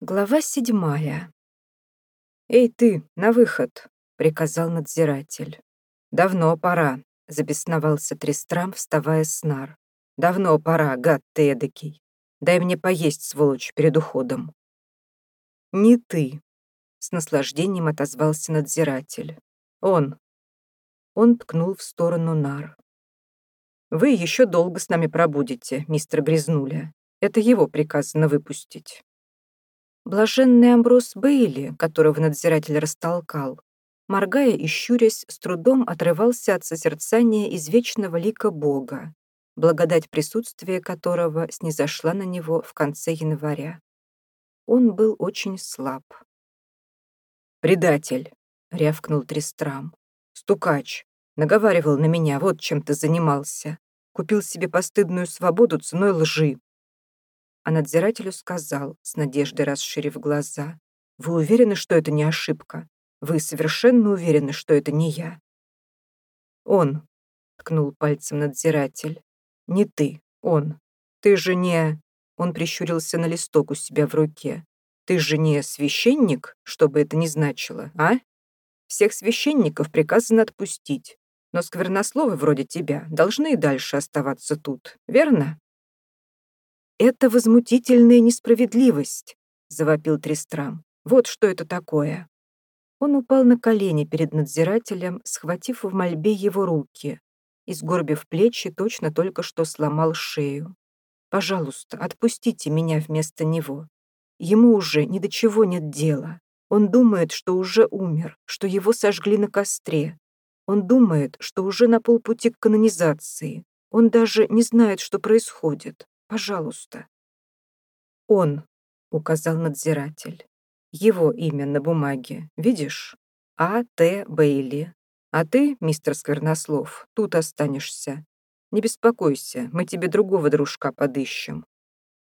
Глава седьмая. «Эй ты, на выход!» — приказал надзиратель. «Давно пора», — забесновался Тристрам, вставая с нар. «Давно пора, гад ты эдакий. Дай мне поесть, сволочь, перед уходом». «Не ты», — с наслаждением отозвался надзиратель. «Он». Он ткнул в сторону нар. «Вы еще долго с нами пробудете, мистер Грязнуля. Это его приказано выпустить». Блаженный Амброс Бейли, которого надзиратель растолкал, моргая и щурясь, с трудом отрывался от созерцания извечного лика Бога, благодать присутствия которого снизошла на него в конце января. Он был очень слаб. «Предатель!» — рявкнул Тристрам. «Стукач! Наговаривал на меня, вот чем ты занимался. Купил себе постыдную свободу ценой лжи а надзирателю сказал, с надеждой расширив глаза, «Вы уверены, что это не ошибка? Вы совершенно уверены, что это не я?» «Он», — ткнул пальцем надзиратель, «не ты, он. Ты же не...» Он прищурился на листок у себя в руке. «Ты же не священник, что бы это ни значило, а? Всех священников приказано отпустить, но сквернословы вроде тебя должны и дальше оставаться тут, верно?» «Это возмутительная несправедливость», — завопил Тристрам. «Вот что это такое». Он упал на колени перед надзирателем, схватив в мольбе его руки и, сгорбив плечи, точно только что сломал шею. «Пожалуйста, отпустите меня вместо него. Ему уже ни до чего нет дела. Он думает, что уже умер, что его сожгли на костре. Он думает, что уже на полпути к канонизации. Он даже не знает, что происходит. Пожалуйста». «Он», — указал надзиратель. «Его имя на бумаге, видишь? А. Т. Бейли. А ты, мистер Сквернослов, тут останешься. Не беспокойся, мы тебе другого дружка подыщем.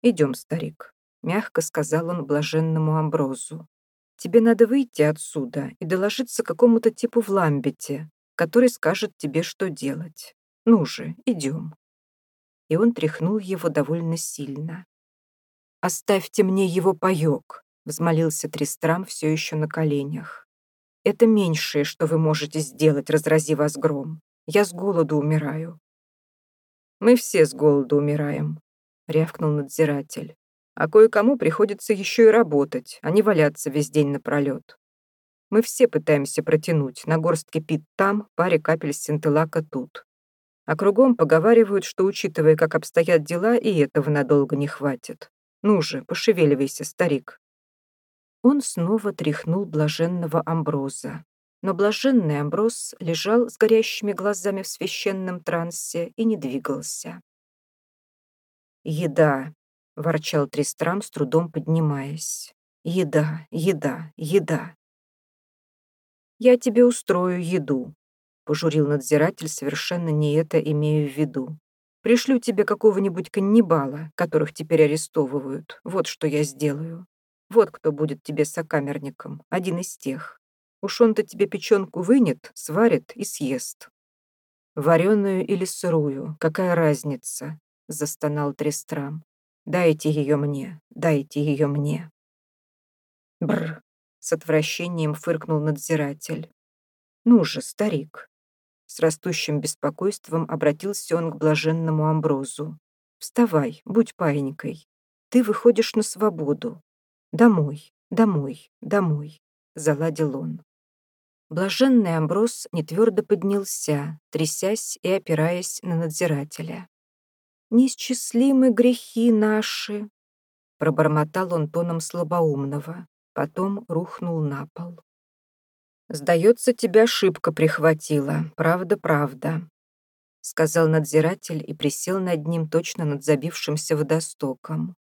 Идем, старик», — мягко сказал он блаженному Амброзу. «Тебе надо выйти отсюда и доложиться какому-то типу в Ламбете, который скажет тебе, что делать. Ну же, идем» и он тряхнул его довольно сильно. «Оставьте мне его паёк», — взмолился Тристрам все еще на коленях. «Это меньшее, что вы можете сделать, разрази вас гром. Я с голоду умираю». «Мы все с голоду умираем», — рявкнул надзиратель. «А кое-кому приходится еще и работать, а не валяться весь день напролет. Мы все пытаемся протянуть на горстке пит там, паре капель синтелака тут. А кругом поговаривают, что, учитывая, как обстоят дела, и этого надолго не хватит. Ну же, пошевеливайся, старик. Он снова тряхнул блаженного Амброза. Но блаженный Амброз лежал с горящими глазами в священном трансе и не двигался. «Еда», — ворчал Тристрам, с трудом поднимаясь. «Еда, еда, еда». «Я тебе устрою еду», пожурил надзиратель, совершенно не это имею в виду. Пришлю тебе какого-нибудь каннибала, которых теперь арестовывают. Вот что я сделаю. Вот кто будет тебе сокамерником, один из тех. Уж он-то тебе печенку вынет, сварит и съест. Вареную или сырую, какая разница? Застонал Трестрам. Дайте ее мне, дайте ее мне. Бр! С отвращением фыркнул надзиратель. Ну же, старик, с растущим беспокойством обратился он к блаженному Амброзу. «Вставай, будь паинькой. Ты выходишь на свободу. Домой, домой, домой», — заладил он. Блаженный Амброз нетвердо поднялся, трясясь и опираясь на надзирателя. «Неисчислимы грехи наши», — пробормотал он тоном слабоумного, потом рухнул на пол. «Сдается, тебя ошибка прихватила. Правда, правда», — сказал надзиратель и присел над ним точно над забившимся водостоком.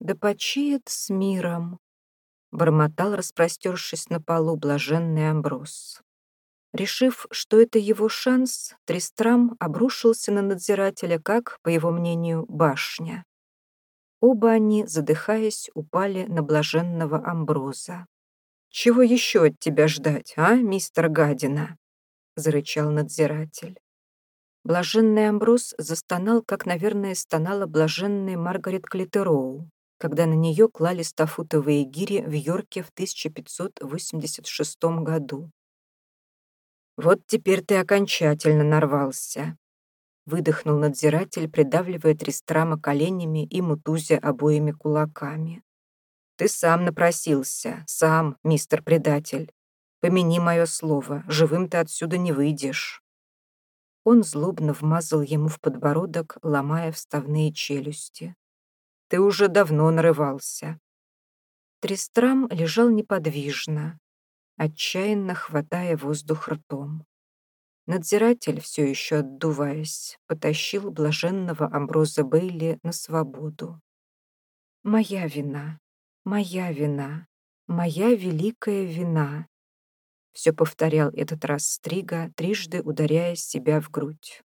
«Да почиет с миром», — бормотал, распростершись на полу, блаженный Амброс. Решив, что это его шанс, Тристрам обрушился на надзирателя как, по его мнению, башня. Оба они, задыхаясь, упали на блаженного Амброза. «Чего еще от тебя ждать, а, мистер Гадина?» — зарычал надзиратель. Блаженный Амброс застонал, как, наверное, стонала блаженная Маргарет Клитероу, когда на нее клали стафутовые гири в Йорке в 1586 году. «Вот теперь ты окончательно нарвался», — выдохнул надзиратель, придавливая Тристрама коленями и мутузя обоими кулаками. «Ты сам напросился, сам, мистер предатель. Помяни мое слово, живым ты отсюда не выйдешь». Он злобно вмазал ему в подбородок, ломая вставные челюсти. «Ты уже давно нарывался». Тристрам лежал неподвижно, отчаянно хватая воздух ртом. Надзиратель, все еще отдуваясь, потащил блаженного Амброза Бейли на свободу. «Моя вина, моя вина, моя великая вина», все повторял этот раз Стрига, трижды ударяя себя в грудь.